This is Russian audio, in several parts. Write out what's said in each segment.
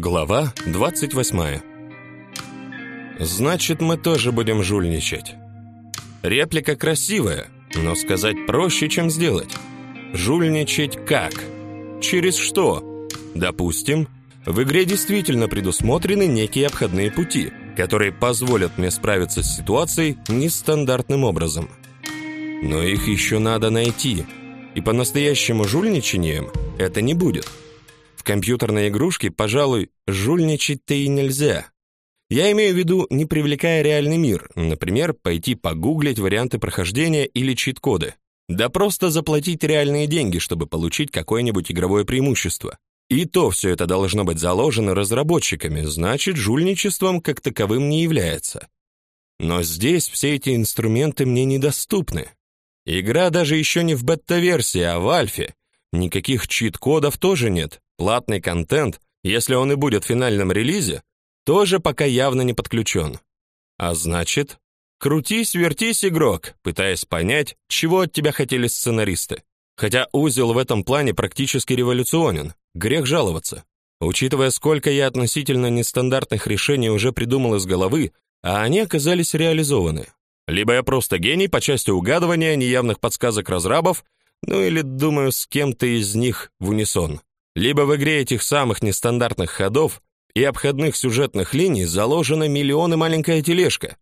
Глава 28. Значит, мы тоже будем жульничать. Реплика красивая, но сказать проще, чем сделать. Жульничать как? Через что? Допустим, в игре действительно предусмотрены некие обходные пути, которые позволят мне справиться с ситуацией нестандартным образом. Но их еще надо найти, и по-настоящему жульничанием это не будет компьютерной игрушке, пожалуй, жульничать-то и нельзя. Я имею в виду, не привлекая реальный мир, например, пойти погуглить варианты прохождения или чит-коды. Да просто заплатить реальные деньги, чтобы получить какое-нибудь игровое преимущество. И то все это должно быть заложено разработчиками, значит, жульничеством как таковым не является. Но здесь все эти инструменты мне недоступны. Игра даже еще не в бета-версии, а в альфе. Никаких чит-кодов тоже нет. Платный контент, если он и будет в финальном релизе, тоже пока явно не подключен. А значит, крутись, вертись, игрок, пытаясь понять, чего от тебя хотели сценаристы. Хотя узел в этом плане практически революционен, грех жаловаться. Учитывая, сколько я относительно нестандартных решений уже придумал из головы, а они оказались реализованы. Либо я просто гений по части угадывания неявных подсказок разрабов, ну или думаю с кем-то из них в унисон. Либо в игре этих самых нестандартных ходов и обходных сюжетных линий заложена миллионы маленькая тележка.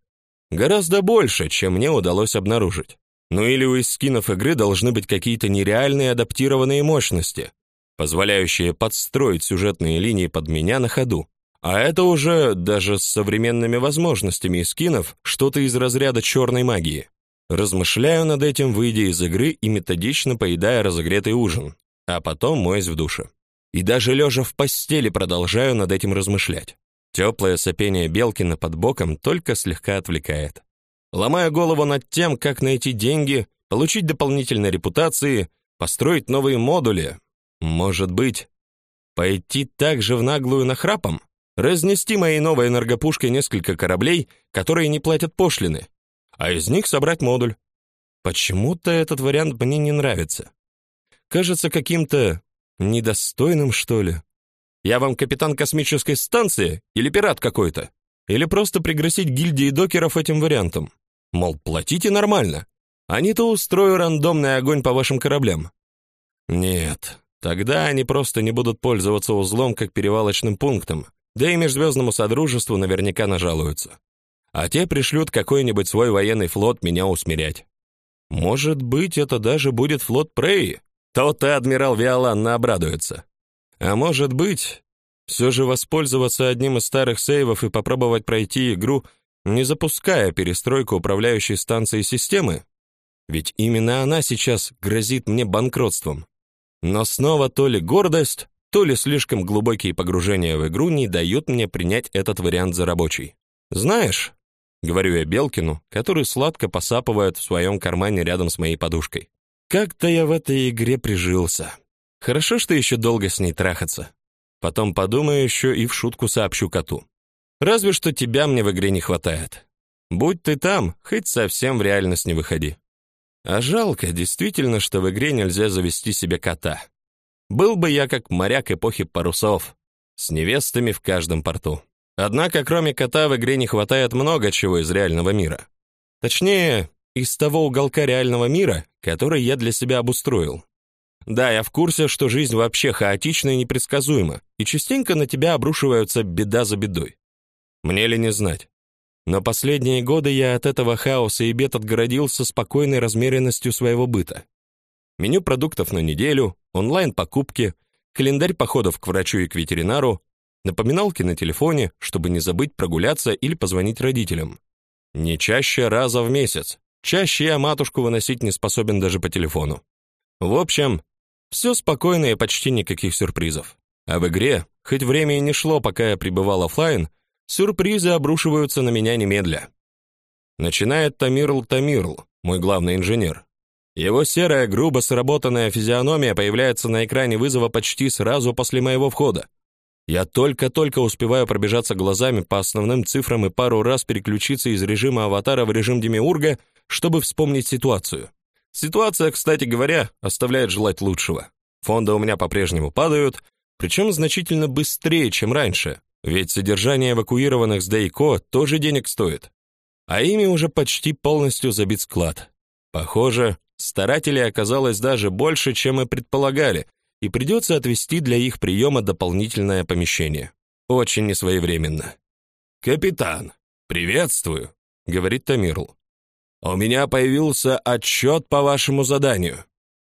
Гораздо больше, чем мне удалось обнаружить. Ну или у скинов игры должны быть какие-то нереальные адаптированные мощности, позволяющие подстроить сюжетные линии под меня на ходу. А это уже даже с современными возможностями скинов что-то из разряда черной магии. Размышляю над этим, выйдя из игры и методично поедая разогретый ужин, а потом моюсь в душе. И даже лежа в постели продолжаю над этим размышлять. Теплое сопение Белкина под боком только слегка отвлекает. Ломаю голову над тем, как найти деньги, получить дополнительные репутации, построить новые модули. Может быть, пойти также в наглую нахрапом? Разнести моей новой энергопушкой несколько кораблей, которые не платят пошлины, а из них собрать модуль. Почему-то этот вариант мне не нравится. Кажется каким-то Недостойным, что ли? Я вам капитан космической станции или пират какой-то? Или просто пригрозить гильдии докеров этим вариантом? Мол, платите нормально. А не то устрою рандомный огонь по вашим кораблям. Нет, тогда они просто не будут пользоваться узлом как перевалочным пунктом, да и межзвездному содружеству наверняка нажалуются. А те пришлют какой-нибудь свой военный флот меня усмирять. Может быть, это даже будет флот Преи, то-то адмирал Виоланна обрадуется. А может быть, все же воспользоваться одним из старых сейвов и попробовать пройти игру, не запуская перестройку управляющей станции системы? Ведь именно она сейчас грозит мне банкротством. Но снова то ли гордость, то ли слишком глубокие погружения в игру не дают мне принять этот вариант за рабочий. Знаешь, говорю я Белкину, который сладко посапывает в своем кармане рядом с моей подушкой. Как-то я в этой игре прижился. Хорошо, что еще долго с ней трахаться. Потом подумаю еще и в шутку сообщу коту. Разве что тебя мне в игре не хватает. Будь ты там, хоть совсем в реальность не выходи. А жалко действительно, что в игре нельзя завести себе кота. Был бы я как моряк эпохи парусов, с невестами в каждом порту. Однако, кроме кота, в игре не хватает много чего из реального мира. Точнее, из того уголка реального мира, который я для себя обустроил. Да, я в курсе, что жизнь вообще хаотична и непредсказуема, и частенько на тебя обрушиваются беда за бедой. Мне ли не знать? Но последние годы я от этого хаоса и бед отгородился спокойной размеренностью своего быта. Меню продуктов на неделю, онлайн-покупки, календарь походов к врачу и к ветеринару, напоминалки на телефоне, чтобы не забыть прогуляться или позвонить родителям. Не чаще раза в месяц, Чаще я матушку выносить не способен даже по телефону. В общем, все спокойно и почти никаких сюрпризов. А в игре, хоть время и не шло, пока я пребывал офлайн, сюрпризы обрушиваются на меня немедля. Начинает Тамирл Тамирл, мой главный инженер. Его серая, грубо сработанная физиономия появляется на экране вызова почти сразу после моего входа. Я только-только успеваю пробежаться глазами по основным цифрам и пару раз переключиться из режима аватара в режим демиурга, чтобы вспомнить ситуацию. Ситуация, кстати говоря, оставляет желать лучшего. Фонды у меня по-прежнему падают, причем значительно быстрее, чем раньше, ведь содержание эвакуированных с Дейко тоже денег стоит. А ими уже почти полностью забит склад. Похоже, старателей оказалось даже больше, чем мы предполагали, и придется отвести для их приема дополнительное помещение. Очень несвоевременно. «Капитан, приветствую», — говорит Тамирл. «У меня появился отчет по вашему заданию».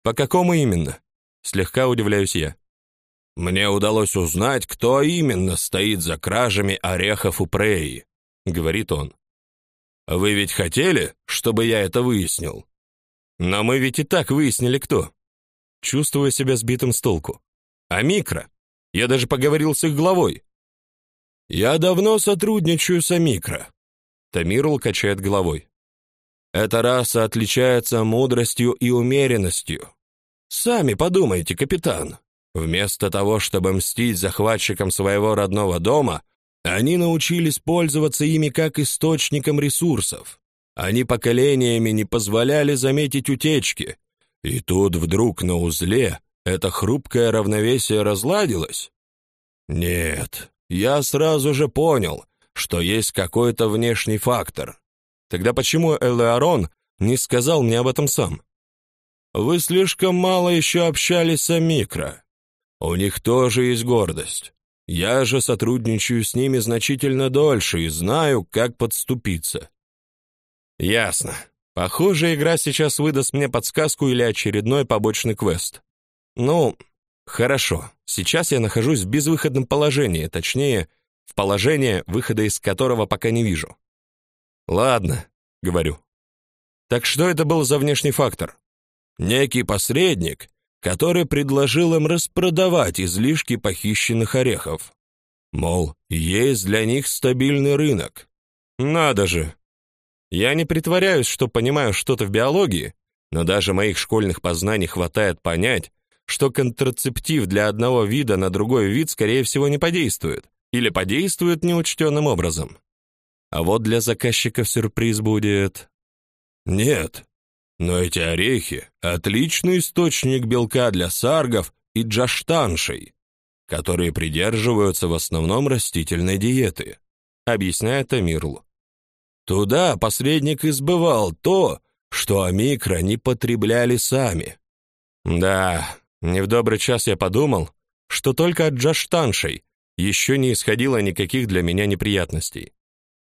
«По какому именно?» Слегка удивляюсь я. «Мне удалось узнать, кто именно стоит за кражами орехов у Преи», — говорит он. «Вы ведь хотели, чтобы я это выяснил?» «Но мы ведь и так выяснили, кто». Чувствую себя сбитым с толку. «А микро? Я даже поговорил с их главой». «Я давно сотрудничаю с Амикро», — Тамирл качает головой. «Эта раса отличается мудростью и умеренностью. Сами подумайте, капитан. Вместо того, чтобы мстить захватчикам своего родного дома, они научились пользоваться ими как источником ресурсов. Они поколениями не позволяли заметить утечки. И тут вдруг на узле это хрупкое равновесие разладилось? Нет, я сразу же понял, что есть какой-то внешний фактор. Тогда почему Элеарон не сказал мне об этом сам? Вы слишком мало еще общались с Микро. У них тоже есть гордость. Я же сотрудничаю с ними значительно дольше и знаю, как подступиться. Ясно. Похоже, игра сейчас выдаст мне подсказку или очередной побочный квест. Ну, хорошо. Сейчас я нахожусь в безвыходном положении, точнее, в положении, выхода из которого пока не вижу. Ладно, говорю. Так что это был за внешний фактор? Некий посредник, который предложил им распродавать излишки похищенных орехов. Мол, есть для них стабильный рынок. Надо же. Я не притворяюсь, что понимаю что-то в биологии, но даже моих школьных познаний хватает понять, что контрацептив для одного вида на другой вид скорее всего не подействует или подействует неучтенным образом. А вот для заказчиков сюрприз будет. Нет, но эти орехи – отличный источник белка для саргов и джаштаншей, которые придерживаются в основном растительной диеты, объясняет Амирл. Туда посредник избывал то, что амикро не потребляли сами. Да, не в добрый час я подумал, что только от джаштаншей еще не исходило никаких для меня неприятностей.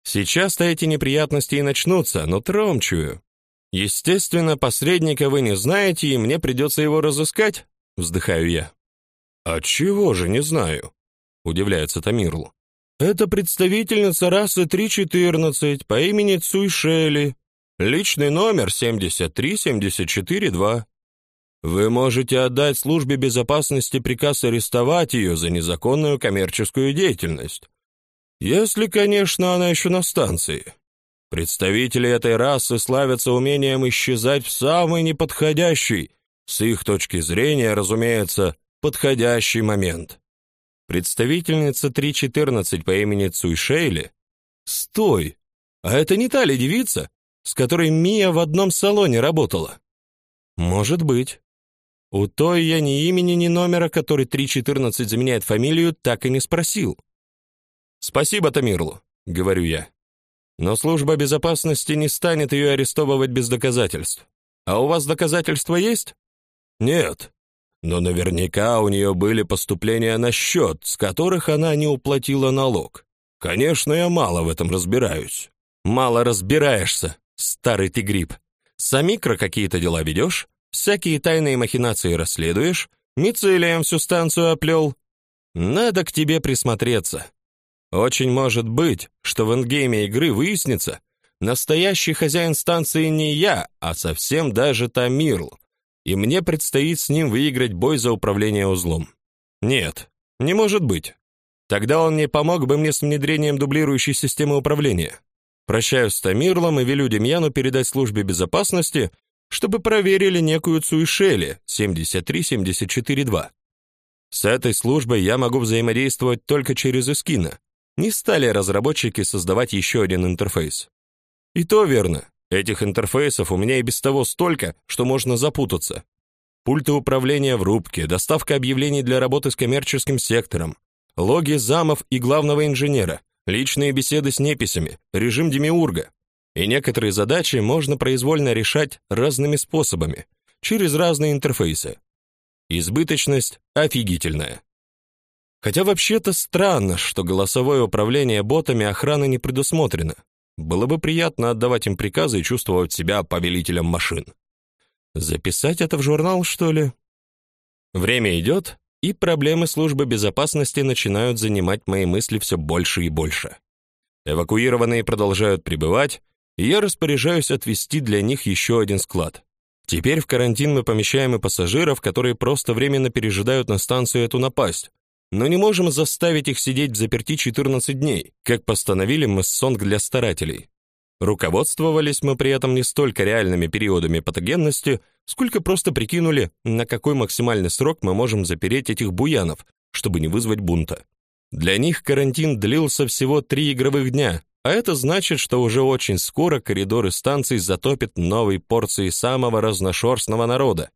Сейчас-то эти неприятности и начнутся, но тромчую. Естественно, посредника вы не знаете, и мне придется его разыскать, вздыхаю я. А чего же не знаю? удивляется Тамирл. Это представительница расы 314 по имени Цуйшели. Личный номер 73742. Вы можете отдать службе безопасности приказ арестовать ее за незаконную коммерческую деятельность. Если, конечно, она еще на станции. Представители этой расы славятся умением исчезать в самый неподходящий, с их точки зрения, разумеется, подходящий момент. Представительница 314 по имени Цуйшейли? Стой! А это не та ли девица, с которой Мия в одном салоне работала? Может быть. У той я ни имени, ни номера, который 314 заменяет фамилию, так и не спросил. Спасибо, Тамирлу, говорю я. Но служба безопасности не станет ее арестовывать без доказательств. А у вас доказательства есть? Нет. Но наверняка у нее были поступления на счет, с которых она не уплатила налог. Конечно, я мало в этом разбираюсь. Мало разбираешься, старый ты гриб. Самикро какие-то дела ведешь? Всякие тайные махинации расследуешь? Мицелием всю станцию оплел? Надо к тебе присмотреться. Очень может быть, что в эндгейме игры выяснится, настоящий хозяин станции не я, а совсем даже Тамирл, и мне предстоит с ним выиграть бой за управление узлом. Нет, не может быть. Тогда он не помог бы мне с внедрением дублирующей системы управления. Прощаюсь с Тамирлом и велю Демьяну передать службе безопасности, чтобы проверили некую Цуишели 73742. С этой службой я могу взаимодействовать только через Искина, не стали разработчики создавать еще один интерфейс. И то верно. Этих интерфейсов у меня и без того столько, что можно запутаться. Пульты управления в рубке, доставка объявлений для работы с коммерческим сектором, логи замов и главного инженера, личные беседы с неписями, режим демиурга. И некоторые задачи можно произвольно решать разными способами, через разные интерфейсы. Избыточность офигительная. Хотя вообще-то странно, что голосовое управление ботами охраны не предусмотрено. Было бы приятно отдавать им приказы и чувствовать себя повелителем машин. Записать это в журнал, что ли? Время идет, и проблемы службы безопасности начинают занимать мои мысли все больше и больше. Эвакуированные продолжают прибывать, и я распоряжаюсь отвести для них еще один склад. Теперь в карантин мы помещаем и пассажиров, которые просто временно пережидают на станцию эту напасть, но не можем заставить их сидеть в заперти 14 дней, как постановили мы сонг для старателей. Руководствовались мы при этом не столько реальными периодами патогенности, сколько просто прикинули, на какой максимальный срок мы можем запереть этих буянов, чтобы не вызвать бунта. Для них карантин длился всего три игровых дня, а это значит, что уже очень скоро коридоры станций затопят новой порцией самого разношерстного народа,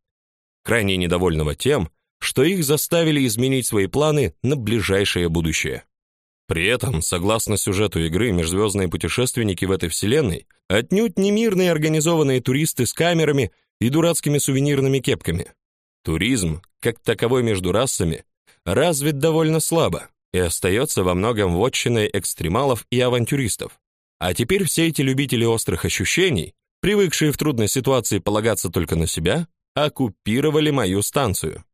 крайне недовольного тем, что их заставили изменить свои планы на ближайшее будущее. При этом, согласно сюжету игры, межзвездные путешественники в этой вселенной отнюдь не мирные организованные туристы с камерами и дурацкими сувенирными кепками. Туризм, как таковой между расами, развит довольно слабо и остается во многом вотчиной экстремалов и авантюристов. А теперь все эти любители острых ощущений, привыкшие в трудной ситуации полагаться только на себя, оккупировали мою станцию.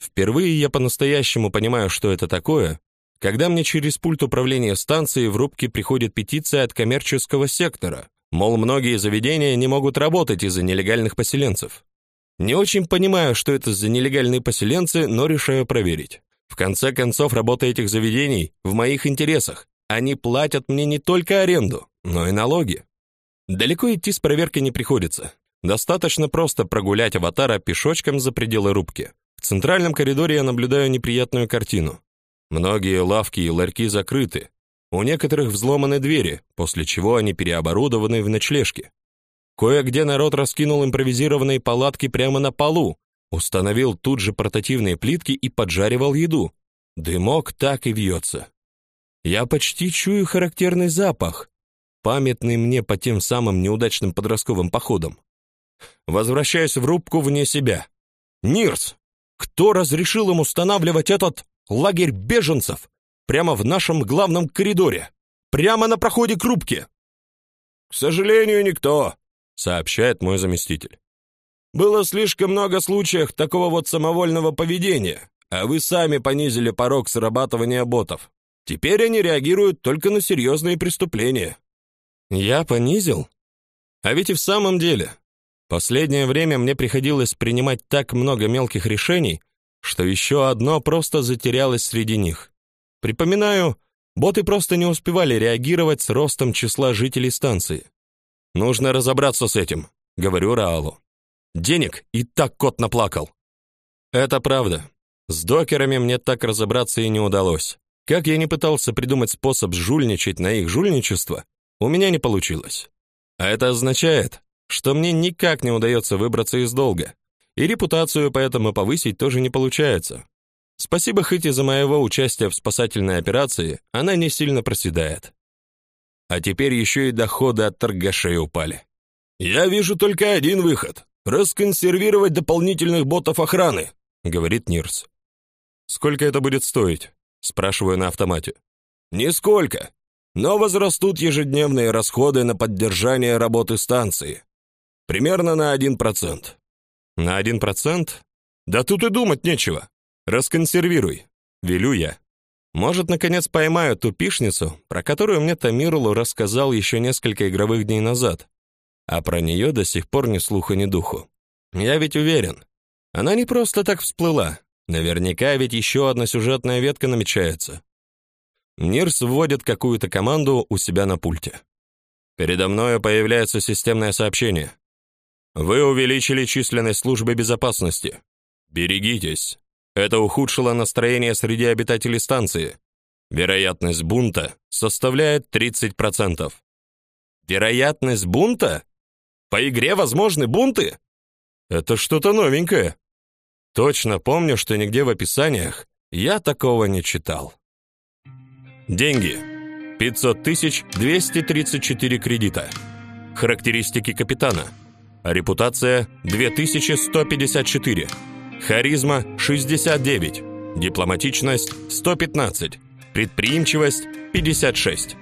Впервые я по-настоящему понимаю, что это такое, когда мне через пульт управления станцией в рубке приходит петиция от коммерческого сектора, мол, многие заведения не могут работать из-за нелегальных поселенцев. Не очень понимаю, что это за нелегальные поселенцы, но решаю проверить. В конце концов, работа этих заведений в моих интересах. Они платят мне не только аренду, но и налоги. Далеко идти с проверкой не приходится. Достаточно просто прогулять аватара пешочком за пределы рубки. В центральном коридоре я наблюдаю неприятную картину. Многие лавки и ларьки закрыты. У некоторых взломаны двери, после чего они переоборудованы в ночлежки. Кое-где народ раскинул импровизированные палатки прямо на полу, Установил тут же портативные плитки и поджаривал еду. Дымок так и вьется. Я почти чую характерный запах, памятный мне по тем самым неудачным подростковым походам. Возвращаюсь в рубку вне себя. Нирс, кто разрешил им устанавливать этот лагерь беженцев прямо в нашем главном коридоре, прямо на проходе к рубке? К сожалению, никто, сообщает мой заместитель. Было слишком много случаев такого вот самовольного поведения, а вы сами понизили порог срабатывания ботов. Теперь они реагируют только на серьезные преступления. Я понизил? А ведь и в самом деле, последнее время мне приходилось принимать так много мелких решений, что еще одно просто затерялось среди них. Припоминаю, боты просто не успевали реагировать с ростом числа жителей станции. Нужно разобраться с этим, говорю Раалу. Денег и так кот наплакал. Это правда. С докерами мне так разобраться и не удалось. Как я не пытался придумать способ жульничать на их жульничество, у меня не получилось. А это означает, что мне никак не удается выбраться из долга. И репутацию поэтому повысить тоже не получается. Спасибо Хити за моего участия в спасательной операции, она не сильно проседает. А теперь еще и доходы от торгашей упали. Я вижу только один выход расконсервировать дополнительных ботов охраны, говорит Нирс. Сколько это будет стоить? спрашиваю на автомате. Нисколько, но возрастут ежедневные расходы на поддержание работы станции. Примерно на 1%. На 1%? Да тут и думать нечего. Расконсервируй, велю я. Может, наконец поймаю ту пишницу, про которую мне Тамирлу рассказал еще несколько игровых дней назад а про нее до сих пор ни слуха, ни духу. Я ведь уверен, она не просто так всплыла. Наверняка ведь еще одна сюжетная ветка намечается. Нирс вводит какую-то команду у себя на пульте. Передо мной появляется системное сообщение. Вы увеличили численность службы безопасности. Берегитесь. Это ухудшило настроение среди обитателей станции. Вероятность бунта составляет 30%. Вероятность бунта? По игре возможны бунты? Это что-то новенькое. Точно помню, что нигде в описаниях я такого не читал. Деньги. 500 тысяч 234 кредита. Характеристики капитана. Репутация 2154. Харизма 69. Дипломатичность 115. Предприимчивость 56.